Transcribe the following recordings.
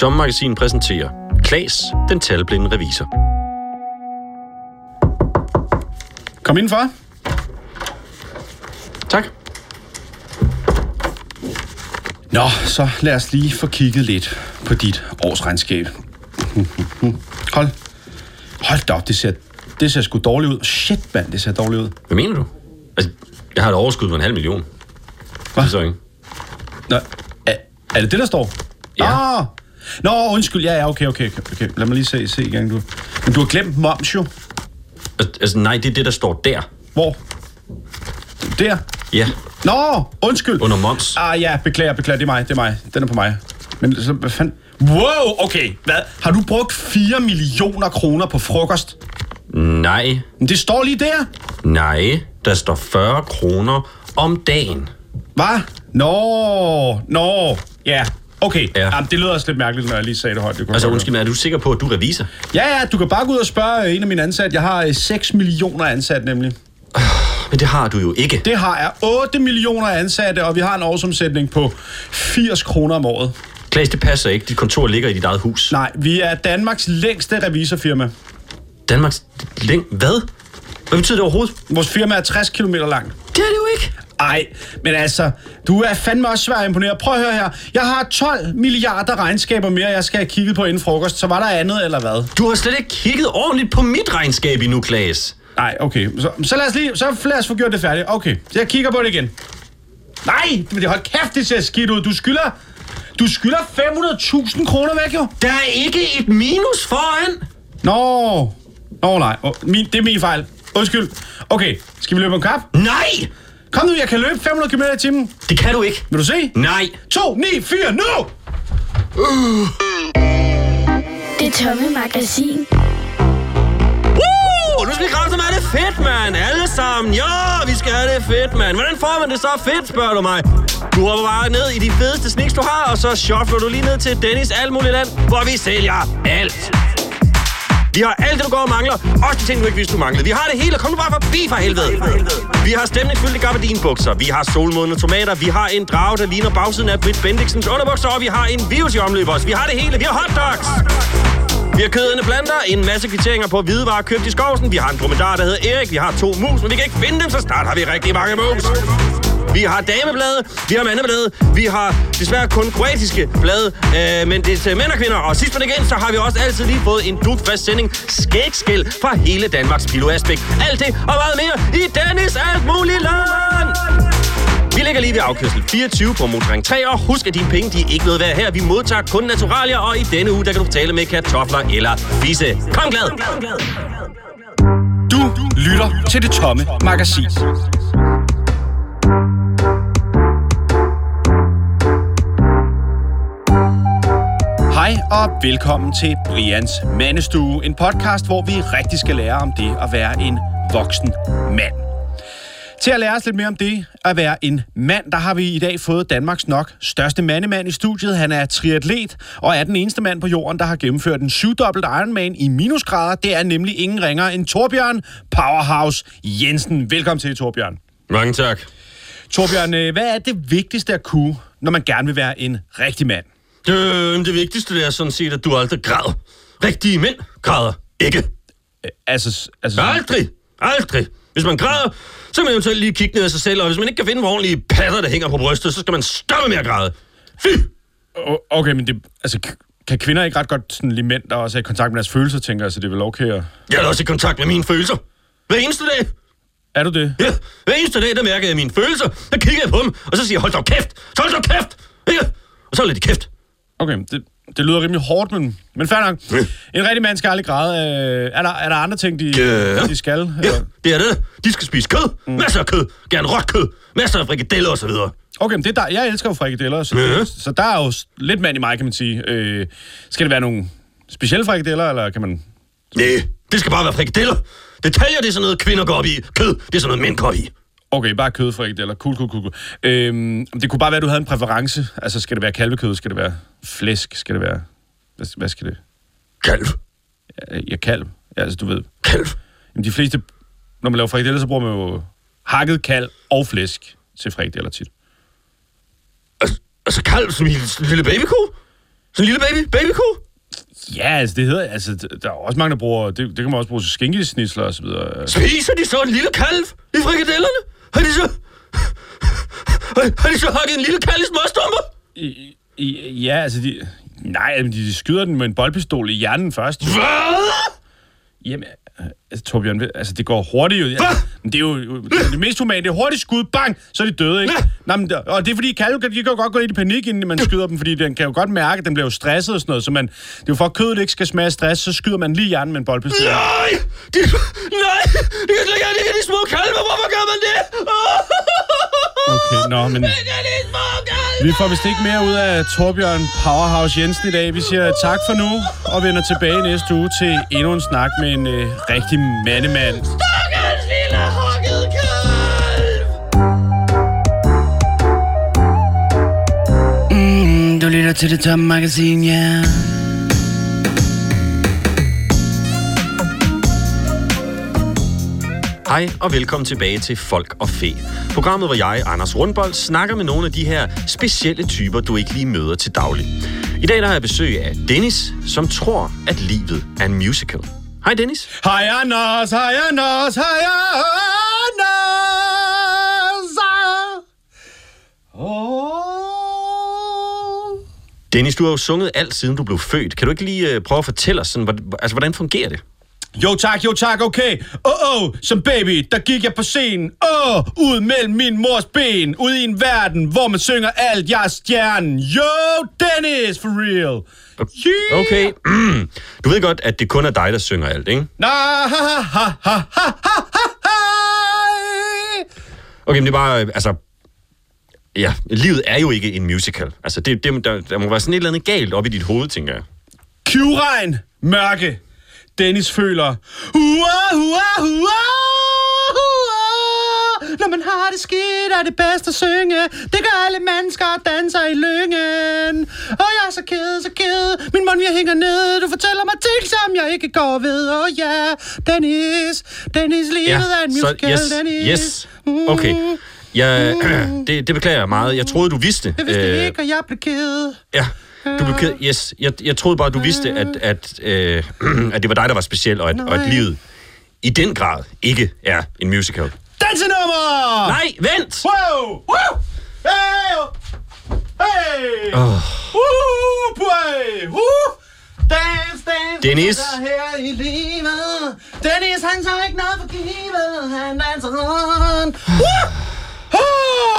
Tomme magasin præsenterer Klas, den talblinde revisor. Kom indenfor. Tak. Nå, så lad os lige få kigget lidt på dit årsregnskab. Hold. Hold da op, det ser, det ser sgu dårligt ud. Shit, mand, det ser dårligt ud. Hvad mener du? Altså, jeg har et overskud på en halv million. Hvad? Det er så ikke. Nå, er, er det det, der står? Ja. Ah. Nå, undskyld. Ja, ja, okay, okay, okay. Lad mig lige se, se igen. Du. Men du har glemt moms jo. Al- Altså, nej, det er det, der står der. Hvor? Der. Ja, Nå, undskyld. under moms. Ah ja, beklager, beklager, det er mig, det er mig. Den er på mig. Men så, hvad fanden? Wow, okay. Hvad? Har du brugt 4 millioner kroner på frokost? Nej, Men det står lige der. nej, der står 40 kroner om dagen. Hvad? Nå, nå. Ja, okay. Ja. Jamen, det lyder også lidt mærkeligt, når jeg lige sagde det højt. Det kunne Altså, undskyld mig, er du sikker på, at du er revisor? Ja, ja, du kan bare gå ud og spørge øh, en af mine ansatte. Jeg har øh, 6 millioner ansat nemlig. Men det har du jo ikke. Det har jeg 8 millioner ansatte, og vi har en årsomsætning på 80 kroner om året. Klaas, det passer ikke. Dit kontor ligger i dit eget hus. Nej, vi er Danmarks længste revisorfirma. Danmarks... Læng... Hvad? Hvad betyder det overhovedet? Vores firma er 60 km langt. Det er det. Ej, men altså, du er fandme også svær at imponere. Prøv at høre her. Jeg har 12 milliarder regnskaber mere, jeg skal have kigget på inden frokost. Så var der andet, eller hvad? Du har slet ikke kigget ordentligt på mit regnskab endnu, Klaas. Nej, okay. Så, så lad os lige, så lad os få gjort det færdigt. Okay, så jeg kigger på det igen. Nej, men det hold kæft, det ser skidt ud. Du skylder, du skylder 500.000 kroner væk, jo. Der er ikke et minus foran. Nå, Nå nej, min, det er min fejl. Undskyld. Okay, skal vi løbe en kap? Nej, Kom nu, jeg kan løbe 500 km i timen. det kan du ikke. Vil du se? Nej. 2, 9, 4, nu! Det tomme magasin. Woo! Nu skal vi kræfte med det fedt, mand. Alle sammen. Ja, vi skal have det fedt, mand. Hvordan får man det så fedt, spørger du mig? Du hopper bare ned i de fedeste sneaks, du har, og så shuffler du lige ned til Dennis Alt Muligt Land, hvor vi sælger alt. Vi har alt det, du går og mangler. Også de ting, du ikke vidste, du manglede. Vi har det hele. Kom nu bare forbi for helvede. Vi har stemningsfyldte gabardinbukser. Vi har solmodne tomater. Vi har en drage, der ligner bagsiden af Britt Bendiksens underbukser. Og vi har en virus i omløb også. Vi har det hele. Vi har hotdogs. Vi har kødende planter, en masse kvitteringer på hvidevarer købt i skovsen. Vi har en dromedar, der hedder Erik. Vi har to mus, men vi kan ikke finde dem, så snart har vi rigtig mange mus. Vi har dameblade, vi har mandeblade, vi har desværre kun kroatiske blade, øh, men det er til mænd og kvinder. Og sidst men igen, så har vi også altid lige fået en dutfast sending skægskæld fra hele Danmarks Pilo Aspekt. Alt det og meget mere i Dennis Alt Muligt Land! Vi ligger lige ved afkørsel 24 på Motorring 3, og husk, at dine penge de er ikke noget værd her. Vi modtager kun naturalier, og i denne uge, der kan du betale med kartofler eller fisse. Kom glad! Du lytter til det tomme magasin. Hej og velkommen til Brians Mandestue, en podcast, hvor vi rigtig skal lære om det at være en voksen mand. Til at lære os lidt mere om det at være en mand, der har vi i dag fået Danmarks nok største mandemand i studiet. Han er triatlet og er den eneste mand på jorden, der har gennemført en syvdobbelt Ironman i minusgrader. Det er nemlig ingen ringer end Torbjørn Powerhouse Jensen. Velkommen til, Torbjørn. Mange tak. Torbjørn, øh, hvad er det vigtigste at kunne, når man gerne vil være en rigtig mand? Øh, det vigtigste det er sådan set, at du aldrig græder. Rigtige mænd græder ikke. Øh, Altså, altså Aldrig. Aldrig. Hvis man græder, så kan man eventuelt lige kigge ned af sig selv, og hvis man ikke kan finde hvor ordentlige patter, der hænger på brystet, så skal man stoppe med at græde. Fy! Okay, men det, altså, kan kvinder ikke ret godt sådan lige mænd, der også er i kontakt med deres følelser, tænker jeg, så det er vel okay at... Jeg er også i kontakt med mine følelser. Hver eneste dag. Er du det? Ja, hver eneste dag, der mærker jeg mine følelser. Der kigger jeg på dem, og så siger jeg, hold da kæft! Hold da kæft! Ikke? Og så lidt kæft. Okay, det, det lyder rimelig hårdt, men, men fair nok. En rigtig mand skal aldrig græde. Øh, er, der, er der andre ting, de, Ja. de skal? Ja, Eller? det er det. De skal spise kød. Mm. Masser af kød. Gerne råt kød. Masser af frikadeller osv. Okay, men det er der, jeg elsker jo frikadeller, så, Ja. det, så der er jo lidt mand i mig, kan man sige. Øh, skal det være nogle specielle frikadeller, eller kan man... Nej, det skal bare være frikadeller. Detaljer, det er sådan noget, kvinder går op i. Kød, det er sådan noget, mænd går op i. Okay, bare kødfrikadeller. Cool, cool, cool. cool. Øhm, det kunne bare være, at du havde en præference. Altså, skal det være kalvekød? Skal det være flæsk? Skal det være... Hvad, hvad skal det... Kalv. Ja, kalv. Ja, altså, du ved... Kalv. Jamen, de fleste... Når man laver frikadeller, så bruger man jo hakket kalv og flæsk til frikadeller tit. Altså, altså kalv som en lille babyko? Sådan en lille baby, babyku? Ja, altså det hedder, altså der er også mange, der bruger, det, det kan man også bruge til skinkesnitsler og så videre. Spiser de så en lille kalv i frikadellerne? Har de så... Har, har de så hakket en lille kalv i småstumper? I, i, ja, altså de, nej, de, de skyder den med en boldpistol i hjernen først. Hvad? Jamen, altså, Torbjørn, altså, det går hurtigt jo. Altså, men det er jo det, er det mest humane. Det er hurtigt skud, bang, så er de døde, ikke? Nå, men, og det er fordi, kalve, de kan jo godt gå lidt i panik, inden man skyder dem, fordi den kan jo godt mærke, at den bliver jo stresset og sådan noget. Så man, det er jo for, at kødet ikke skal smage stress, så skyder man lige hjernen med en boldpistol. Nej! De, nej! De kan slet ikke have det i de små kalve. Hvorfor gør man det? Okay, nå, men er vi får vist ikke mere ud af Torbjørn Powerhouse Jensen i dag. Vi siger tak for nu, og vender tilbage næste uge til endnu en snak med en øh, rigtig mandemand. Stakkels lille hakket kalv! Mm, du lytter til det tomme magasin, ja. Yeah. Hej og velkommen tilbage til Folk og Fæ. Programmet, hvor jeg, Anders Rundbold, snakker med nogle af de her specielle typer, du ikke lige møder til daglig. I dag der har jeg besøg af Dennis, som tror, at livet er en musical. Hej Dennis. Hej Anders, hej Anders, hej Anders. Oh. Dennis, du har jo sunget alt siden du blev født. Kan du ikke lige øh, prøve at fortælle os, sådan, altså, hvordan fungerer det? Jo tak, jo tak, okay. Åh, oh, oh, som baby, der gik jeg på scenen. Åh, oh, ud mellem min mors ben. Ud i en verden, hvor man synger alt, jeg er stjernen. Yo, Dennis, for real. Yeah. Okay, du ved godt, at det kun er dig, der synger alt, ikke? Nah, ha, ha, ha, ha, ha, ha. Okay, men det er bare, øh, altså, ja, livet er jo ikke en musical. Altså, det, det, der, der må være sådan et eller andet galt op i dit hoved, tænker jeg. Kyvregn, mørke, Dennis føler. Hua, hua, hua, hua. Når man har det skidt, er det bedst at synge. Det gør alle mennesker, der danser i lyngen. Og jeg er så ked, så ked. Min mund, jeg hænger ned. Du fortæller mig ting, som jeg ikke går ved. Og ja, Dennis. Dennis, livet er en musical, yes, Dennis. yes. Okay. Jeg, det, det beklager jeg meget. Jeg troede, du vidste. Jeg vidste øh, ikke, og jeg blev ked. Ja, du blev ked. Yes, jeg, jeg troede bare, du vidste, at, at, øh, at det var dig, der var speciel, og at, og at livet i den grad ikke er en musical. Dansenummer! Nej, vent! Wow! Woo! Hey! Hey! Åh. Woo! Boy! Woo! Dance, dance! Dennis? der her i livet. Dennis, han tager ikke noget for givet. Han danser rundt.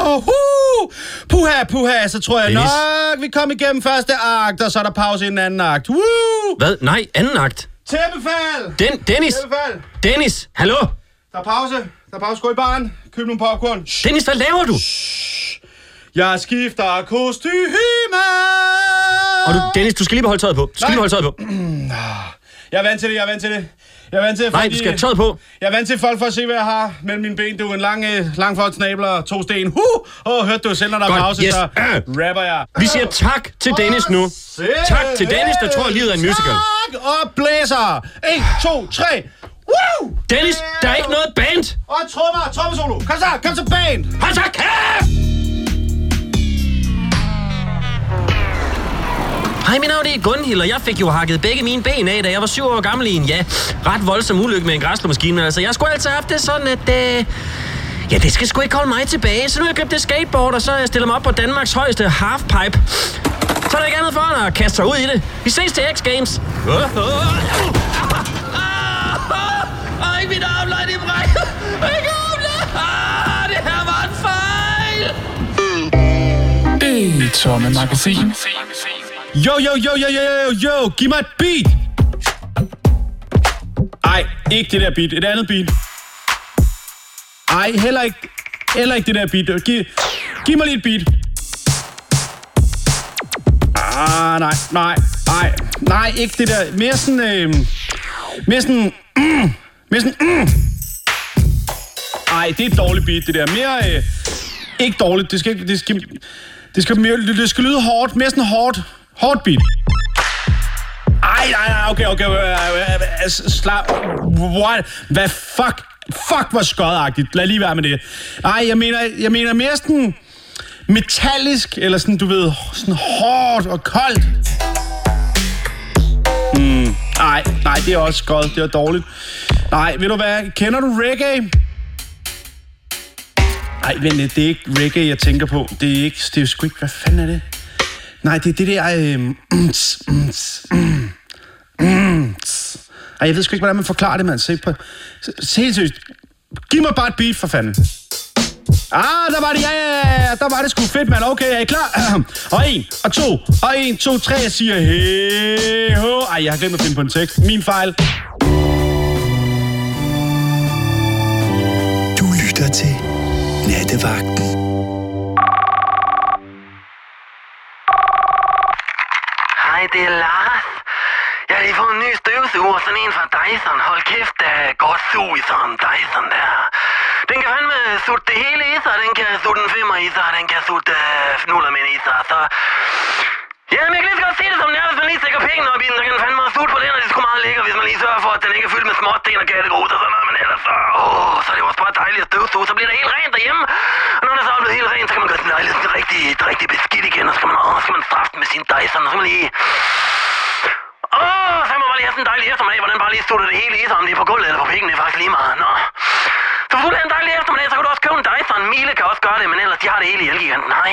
Oh, uh, puha, puha, så tror jeg Dennis? nok, vi kom igennem første akt, og så er der pause i den anden akt. Woo! Hvad? Nej, anden akt. Tæppefald! Den, Dennis! Tæppefald! Dennis, hallo? Der er pause. Der er pause. Gå i baren. Køb nogle popcorn. Shh. Dennis, hvad laver du? Jeg skifter kostyme. Og du, Dennis, du skal lige beholde tøjet på. Du skal lige beholde tøjet på. Jeg er vant til det, jeg er vant til det. Jeg er vant til, Nej, folk, du skal tøjet på. Jeg er vant til, folk får at se, hvad jeg har mellem mine ben. Du er en lang, øh, lang flot snabel og to sten. Huh! Åh, oh, hørte du selv, når der er pause, yes. så rapper jeg. Vi siger tak til Dennis nu. Tak til Dennis, der tror, at livet er en musical. Tak og blæser. 1, 2, 3. Woo! Dennis, der er ikke noget band. Og trommer, trommesolo. Kom så, kom så band. Hold så kæft! Hej, mit navn er Gunhild, og jeg fik jo hakket begge mine ben af, da jeg var syv år gammel i en, ja, ret voldsom ulykke med en græsslåmaskine. Altså, jeg skulle altid have haft det sådan, at... Øh, ja, det skal sgu ikke holde mig tilbage. Så nu har jeg købt det skateboard, og så har jeg stillet mig op på Danmarks højeste halfpipe. Så er der ikke andet for end at kaste sig ud i det. Vi ses til X-Games. Ej, mit armlej, det brækker. Ikke armlej. Ah, det her var en fejl. Det tomme magasin. Yo, yo, yo, yo, yo, yo, yo, giv mig et beat! Ej, ikke det der beat, et andet beat. Ej, heller ikke, heller ikke det der beat. Giv, giv mig lige et beat. Ah, nej, nej, nej, nej, ikke det der. Mere sådan, øh, mere sådan, mm, mere sådan, mm. Ej, det er et dårligt beat, det der. Mere, øh, ikke dårligt, det skal, det skal, det skal, mere, det skal lyde hårdt, mere sådan hårdt, hårdt beat. Ej, nej, nej, okay, okay, slap, what, hvad fuck, fuck, hvor skodagtigt, lad lige være med det. Ej, jeg mener, jeg mener mere sådan metallisk, eller sådan, du ved, sådan hårdt og koldt. Mm, nej, nej, det er også skod. Det er dårligt. Nej, ved du hvad? Kender du reggae? Nej, vent lidt. Det er ikke reggae, jeg tænker på. Det er ikke... Det er sgu ikke... Hvad fanden er det? Nej, det er det der... Øh, mm, tss, mm, tss, mm, mm, tss. Ej, jeg ved sgu ikke, hvordan man forklarer det, mand. Se på... Helt seriøst. Giv mig bare et beat, for fanden. Ah, der var det, ja, ja, ja, der var det sgu fedt, mand. Okay, er I klar? og en, og to, og en, to, tre, jeg siger hey, ho. Ej, jeg har glemt at finde på en tekst. Min fejl. Du lytter til Nattevagten. Det er Lars. Jeg har lige fået en ny støvsuger, sådan en fra Dyson. Hold kæft, der er godt sug i sådan en Dyson der. Den kan fandme sutte det hele i sig. Den kan sutte en femmer i sig, den kan sutte uh, fnullermænd i sig. Så Jamen, jeg kan lige så godt se det som det er, hvis man lige stikker pengene op i den, så kan den fandme også på den, og det er sgu meget lækker, hvis man lige sørger for, at den ikke er fyldt med småsten og kattegrus og sådan noget, men ellers så, åh, så er det jo også bare dejligt at støvsuge, så bliver det helt rent derhjemme. Og når det så er blevet helt rent, så kan man gøre sin lejlighed sådan rigtig, rigtig beskidt igen, og så kan man, åh, så kan man straffe den med sin Dyson, og så kan man lige Åh, så kan man lige have sådan en dejlig eftermiddag, hvor den bare lige sutter det hele i sig, om det er på gulvet eller på pengene, det er faktisk lige meget. Nå. Så hvis du vil have en dejlig eftermiddag, så kan du også købe en Dyson. Miele kan også gøre det, men ellers de har det hele i Elgiganten. Hej.